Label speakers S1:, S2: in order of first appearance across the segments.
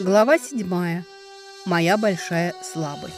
S1: Глава седьмая. Моя большая слабость.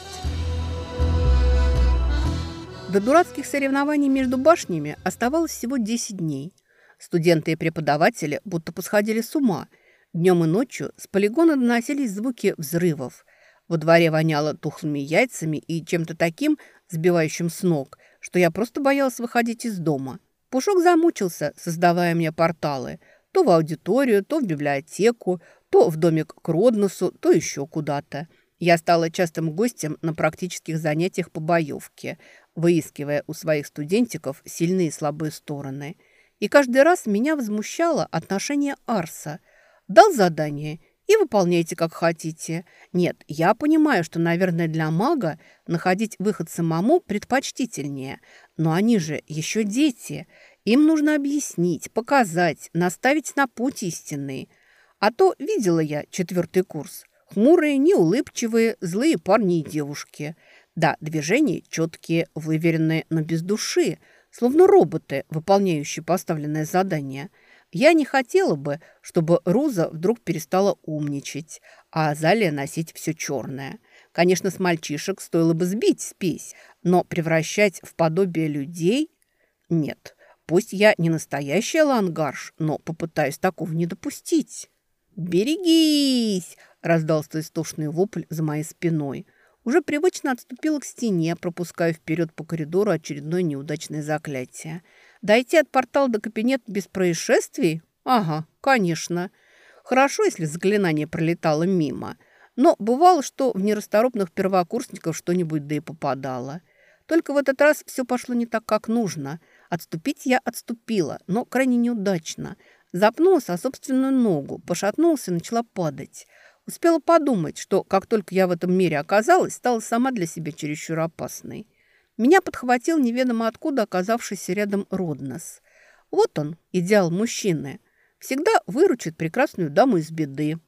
S1: До дурацких соревнований между башнями оставалось всего 10 дней. Студенты и преподаватели будто посходили с ума. Днем и ночью с полигона доносились звуки взрывов. Во дворе воняло тухлыми яйцами и чем-то таким, сбивающим с ног, что я просто боялась выходить из дома. Пушок замучился, создавая мне порталы. То в аудиторию, то в библиотеку, то в домик к Родносу, то еще куда-то. Я стала частым гостем на практических занятиях по боевке, выискивая у своих студентиков сильные и слабые стороны. И каждый раз меня возмущало отношение Арса. Дал задание и выполняйте как хотите. Нет, я понимаю, что, наверное, для мага находить выход самому предпочтительнее. Но они же еще дети. Им нужно объяснить, показать, наставить на путь истинный – а то видела я четвертый курс. Хмурые, неулыбчивые, злые парни и девушки. Да, движения четкие, выверенные, но без души, словно роботы, выполняющие поставленное задание. Я не хотела бы, чтобы Руза вдруг перестала умничать, а Азалия носить все черное. Конечно, с мальчишек стоило бы сбить спесь, но превращать в подобие людей – нет. Пусть я не настоящая лангарш, но попытаюсь такого не допустить. «Берегись!» – раздался истошный вопль за моей спиной. Уже привычно отступила к стене, пропуская вперед по коридору очередное неудачное заклятие. Дойти от портала до кабинета без происшествий? Ага, конечно. Хорошо, если заклинание пролетало мимо. Но бывало, что в нерасторопных первокурсников что-нибудь да и попадало. Только в этот раз все пошло не так, как нужно. Отступить я отступила, но крайне неудачно – Запнулась о собственную ногу, пошатнулась и начала падать. Успела подумать, что как только я в этом мире оказалась, стала сама для себя чересчур опасной. Меня подхватил неведомо откуда оказавшийся рядом Роднос. Вот он, идеал мужчины. Всегда выручит прекрасную даму из беды.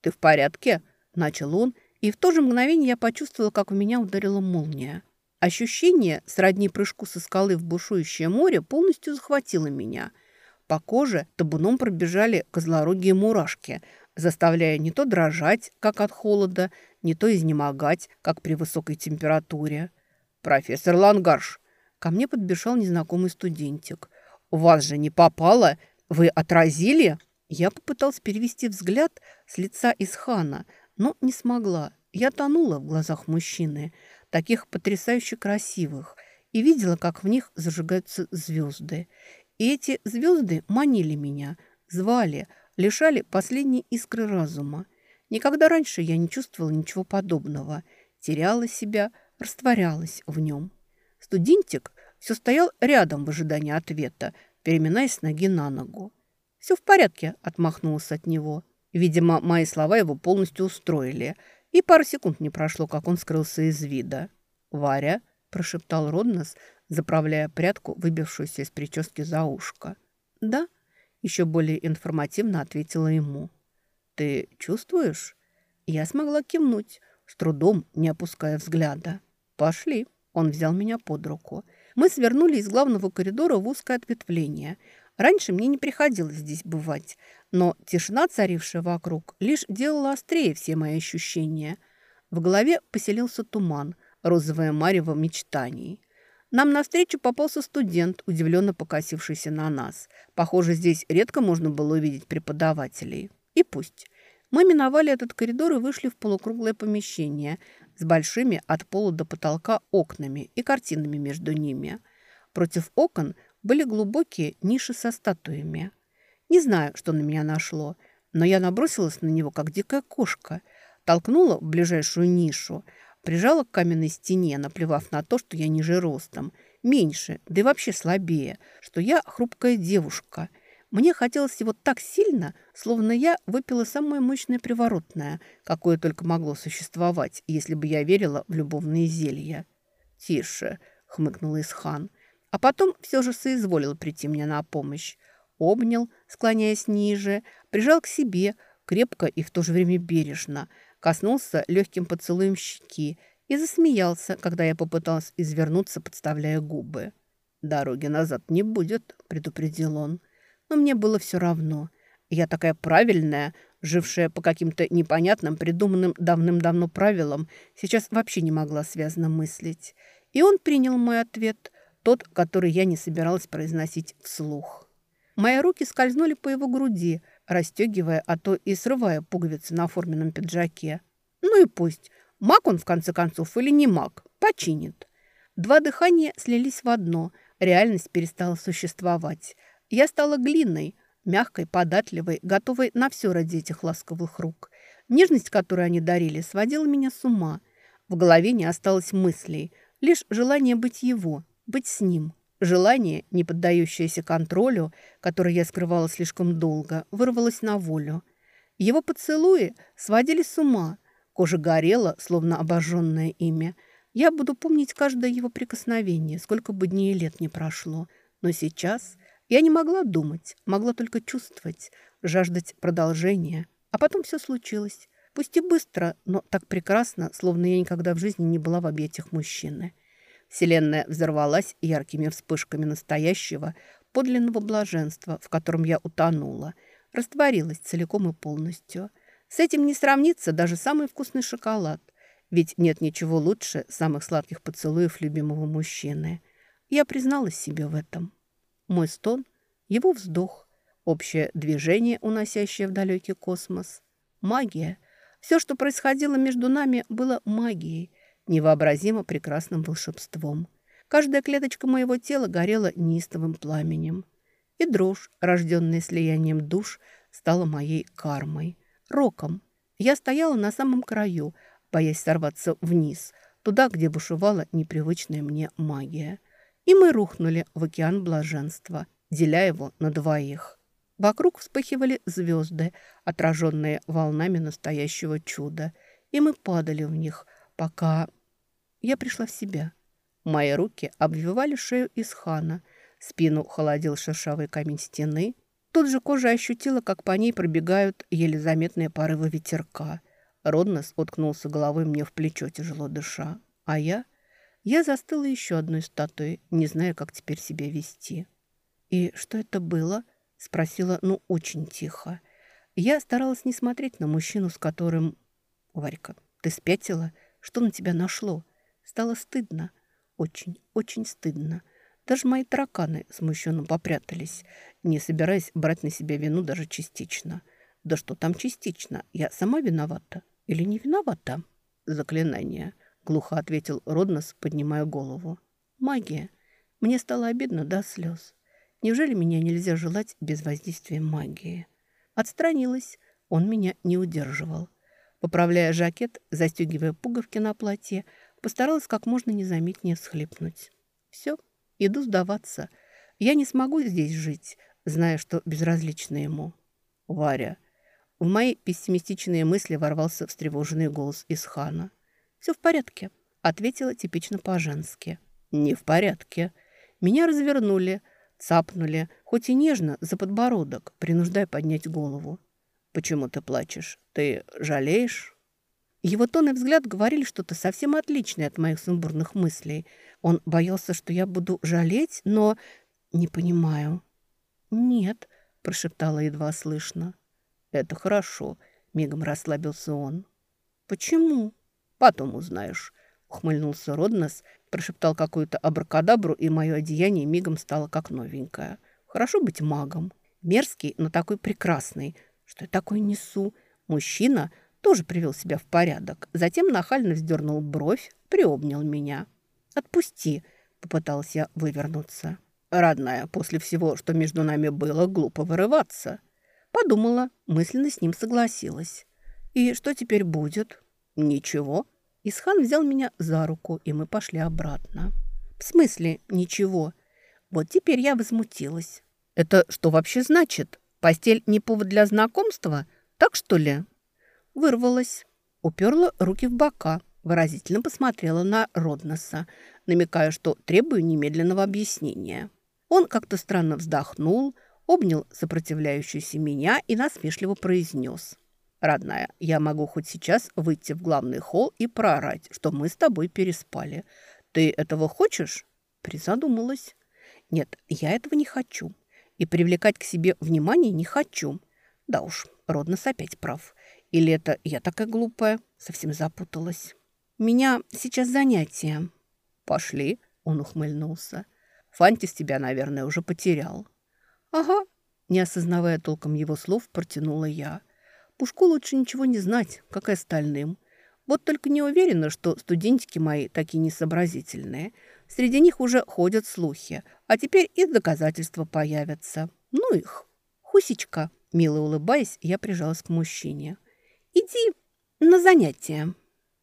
S1: «Ты в порядке?» – начал он, и в то же мгновение я почувствовала, как в меня ударила молния. Ощущение, сродни прыжку со скалы в бушующее море, полностью захватило меня – по коже табуном пробежали козлорогие мурашки, заставляя не то дрожать, как от холода, не то изнемогать, как при высокой температуре. «Профессор Лангарш!» Ко мне подбежал незнакомый студентик. «У вас же не попало? Вы отразили?» Я попыталась перевести взгляд с лица Исхана, но не смогла. Я тонула в глазах мужчины, таких потрясающе красивых, и видела, как в них зажигаются звезды. И эти звезды манили меня, звали, лишали последней искры разума. Никогда раньше я не чувствовала ничего подобного. Теряла себя, растворялась в нем. Студентик все стоял рядом в ожидании ответа, переминаясь с ноги на ногу. «Все в порядке», – отмахнулась от него. Видимо, мои слова его полностью устроили, и пару секунд не прошло, как он скрылся из вида. «Варя», – прошептал Роднос, заправляя прядку, выбившуюся из прически за ушко. «Да», – еще более информативно ответила ему. «Ты чувствуешь?» Я смогла кивнуть, с трудом не опуская взгляда. «Пошли». Он взял меня под руку. Мы свернули из главного коридора в узкое ответвление. Раньше мне не приходилось здесь бывать, но тишина, царившая вокруг, лишь делала острее все мои ощущения. В голове поселился туман, розовое марево мечтаний. Нам навстречу попался студент, удивленно покосившийся на нас. Похоже, здесь редко можно было увидеть преподавателей. И пусть. Мы миновали этот коридор и вышли в полукруглое помещение с большими от пола до потолка окнами и картинами между ними. Против окон были глубокие ниши со статуями. Не знаю, что на меня нашло, но я набросилась на него, как дикая кошка, толкнула в ближайшую нишу – Прижала к каменной стене, наплевав на то, что я ниже ростом, меньше, да и вообще слабее, что я хрупкая девушка. Мне хотелось его так сильно, словно я выпила самое мощное приворотное, какое только могло существовать, если бы я верила в любовные зелья. «Тише», — хмыкнул Исхан, а потом все же соизволил прийти мне на помощь. Обнял, склоняясь ниже, прижал к себе, крепко и в то же время бережно — коснулся легким поцелуем щеки и засмеялся, когда я попыталась извернуться, подставляя губы. «Дороги назад не будет», — предупредил он. Но мне было все равно. Я такая правильная, жившая по каким-то непонятным, придуманным давным-давно правилам, сейчас вообще не могла связно мыслить. И он принял мой ответ, тот, который я не собиралась произносить вслух. Мои руки скользнули по его груди, расстегивая, а то и срывая пуговицы на форменном пиджаке. Ну и пусть. Маг он, в конце концов, или не маг. Починит. Два дыхания слились в одно. Реальность перестала существовать. Я стала глиной, мягкой, податливой, готовой на все ради этих ласковых рук. Нежность, которую они дарили, сводила меня с ума. В голове не осталось мыслей, лишь желание быть его, быть с ним. Желание, не поддающееся контролю, которое я скрывала слишком долго, вырвалось на волю. Его поцелуи сводили с ума. Кожа горела, словно обожженное имя. Я буду помнить каждое его прикосновение, сколько бы дней и лет не прошло. Но сейчас я не могла думать, могла только чувствовать, жаждать продолжения. А потом все случилось. Пусть и быстро, но так прекрасно, словно я никогда в жизни не была в объятиях мужчины. Вселенная взорвалась яркими вспышками настоящего, подлинного блаженства, в котором я утонула, растворилась целиком и полностью. С этим не сравнится даже самый вкусный шоколад, ведь нет ничего лучше самых сладких поцелуев любимого мужчины. Я призналась себе в этом. Мой стон, его вздох, общее движение, уносящее в далекий космос. Магия. Все, что происходило между нами, было магией – невообразимо прекрасным волшебством. Каждая клеточка моего тела горела неистовым пламенем. И дрожь, рожденная слиянием душ, стала моей кармой, роком. Я стояла на самом краю, боясь сорваться вниз, туда, где бушевала непривычная мне магия. И мы рухнули в океан блаженства, деля его на двоих. Вокруг вспыхивали звезды, отраженные волнами настоящего чуда, и мы падали в них, пока я пришла в себя. Мои руки обвивали шею Исхана, спину холодил шершавый камень стены. Тут же кожа ощутила, как по ней пробегают еле заметные порывы ветерка. Роднос уткнулся головой мне в плечо, тяжело дыша. А я... Я застыла еще одной статуей, не зная, как теперь себя вести. «И что это было?» – спросила, ну, очень тихо. Я старалась не смотреть на мужчину, с которым... «Варька, ты спятила?» Что на тебя нашло? Стало стыдно. Очень, очень стыдно. Даже мои тараканы смущенно попрятались, не собираясь брать на себя вину даже частично. Да что там частично? Я сама виновата? Или не виновата? Заклинание. Глухо ответил Роднос, поднимая голову. Магия. Мне стало обидно до слез. Неужели меня нельзя желать без воздействия магии? Отстранилась. Он меня не удерживал. Поправляя жакет, застегивая пуговки на платье, постаралась как можно незаметнее всхлипнуть. «Все, иду сдаваться. Я не смогу здесь жить, зная, что безразлично ему». «Варя». В мои пессимистичные мысли ворвался встревоженный голос из хана. «Все в порядке», — ответила типично по-женски. «Не в порядке». Меня развернули, цапнули, хоть и нежно, за подбородок, принуждая поднять голову. «Почему ты плачешь? Ты жалеешь?» Его тон и взгляд говорили что-то совсем отличное от моих сумбурных мыслей. Он боялся, что я буду жалеть, но... Не понимаю. «Нет», — прошептала едва слышно. «Это хорошо», — мигом расслабился он. «Почему?» «Потом узнаешь», — ухмыльнулся Роднос, прошептал какую-то абракадабру, и мое одеяние мигом стало как новенькое. «Хорошо быть магом. Мерзкий, но такой прекрасный, что я такое несу? Мужчина тоже привел себя в порядок. Затем нахально вздернул бровь, приобнял меня. «Отпусти!» – попыталась я вывернуться. «Родная, после всего, что между нами было, глупо вырываться». Подумала, мысленно с ним согласилась. «И что теперь будет?» «Ничего». Исхан взял меня за руку, и мы пошли обратно. «В смысле ничего?» Вот теперь я возмутилась. «Это что вообще значит?» Постель не повод для знакомства? Так что ли?» Вырвалась, уперла руки в бока, выразительно посмотрела на Родноса, намекая, что требую немедленного объяснения. Он как-то странно вздохнул, обнял сопротивляющуюся меня и насмешливо произнес. «Родная, я могу хоть сейчас выйти в главный холл и проорать, что мы с тобой переспали. Ты этого хочешь?» Призадумалась. «Нет, я этого не хочу и привлекать к себе внимание не хочу. Да уж, Роднос опять прав. Или это я такая глупая? Совсем запуталась. Меня сейчас занятия. Пошли, он ухмыльнулся. Фантис тебя, наверное, уже потерял. Ага, не осознавая толком его слов, протянула я. Пушку лучше ничего не знать, как и остальным. Вот только не уверена, что студентики мои такие несообразительные. Среди них уже ходят слухи, а теперь и доказательства появятся. Ну их. Хусечка, мило улыбаясь, я прижалась к мужчине. Иди на занятия.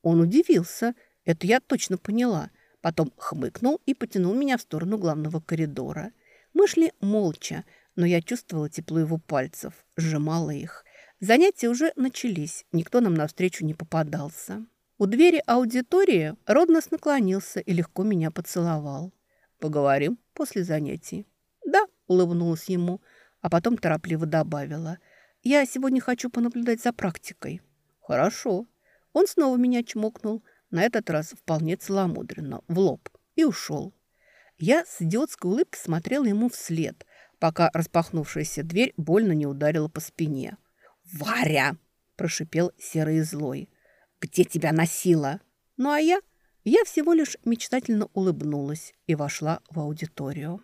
S1: Он удивился, это я точно поняла. Потом хмыкнул и потянул меня в сторону главного коридора. Мы шли молча, но я чувствовала тепло его пальцев, сжимала их. Занятия уже начались, никто нам навстречу не попадался. У двери аудитории Роднос наклонился и легко меня поцеловал. «Поговорим после занятий». «Да», — улыбнулась ему, а потом торопливо добавила. «Я сегодня хочу понаблюдать за практикой». «Хорошо». Он снова меня чмокнул, на этот раз вполне целомудренно, в лоб, и ушел. Я с идиотской улыбкой смотрела ему вслед, пока распахнувшаяся дверь больно не ударила по спине. «Варя!» – прошипел серый и злой. «Где тебя носила?» Ну а я? Я всего лишь мечтательно улыбнулась и вошла в аудиторию.